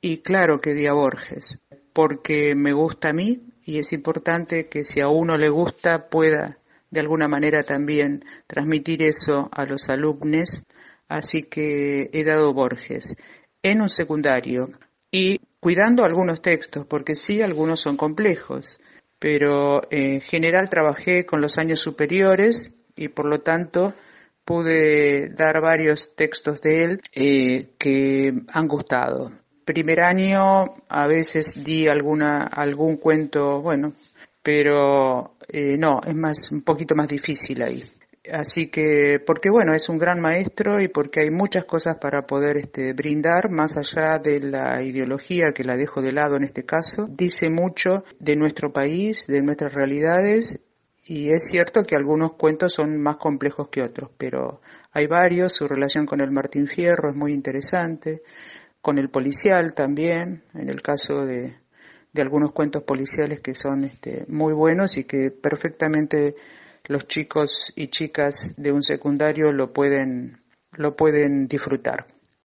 y claro que di a Borges, porque me gusta a mí y es importante que si a uno le gusta pueda de alguna manera también transmitir eso a los alumnos, así que he dado Borges en un secundario y cuidando algunos textos, porque sí, algunos son complejos, pero en general trabajé con los años superiores y por lo tanto pude dar varios textos de él eh, que han gustado. Primer año a veces di alguna algún cuento, bueno, pero eh, no, es más un poquito más difícil ahí. Así que, porque bueno, es un gran maestro y porque hay muchas cosas para poder este, brindar, más allá de la ideología que la dejo de lado en este caso, dice mucho de nuestro país, de nuestras realidades, y es cierto que algunos cuentos son más complejos que otros, pero hay varios, su relación con el Martín Fierro es muy interesante, con el policial también, en el caso de, de algunos cuentos policiales que son este, muy buenos y que perfectamente los chicos y chicas de un secundario lo pueden, lo pueden disfrutar.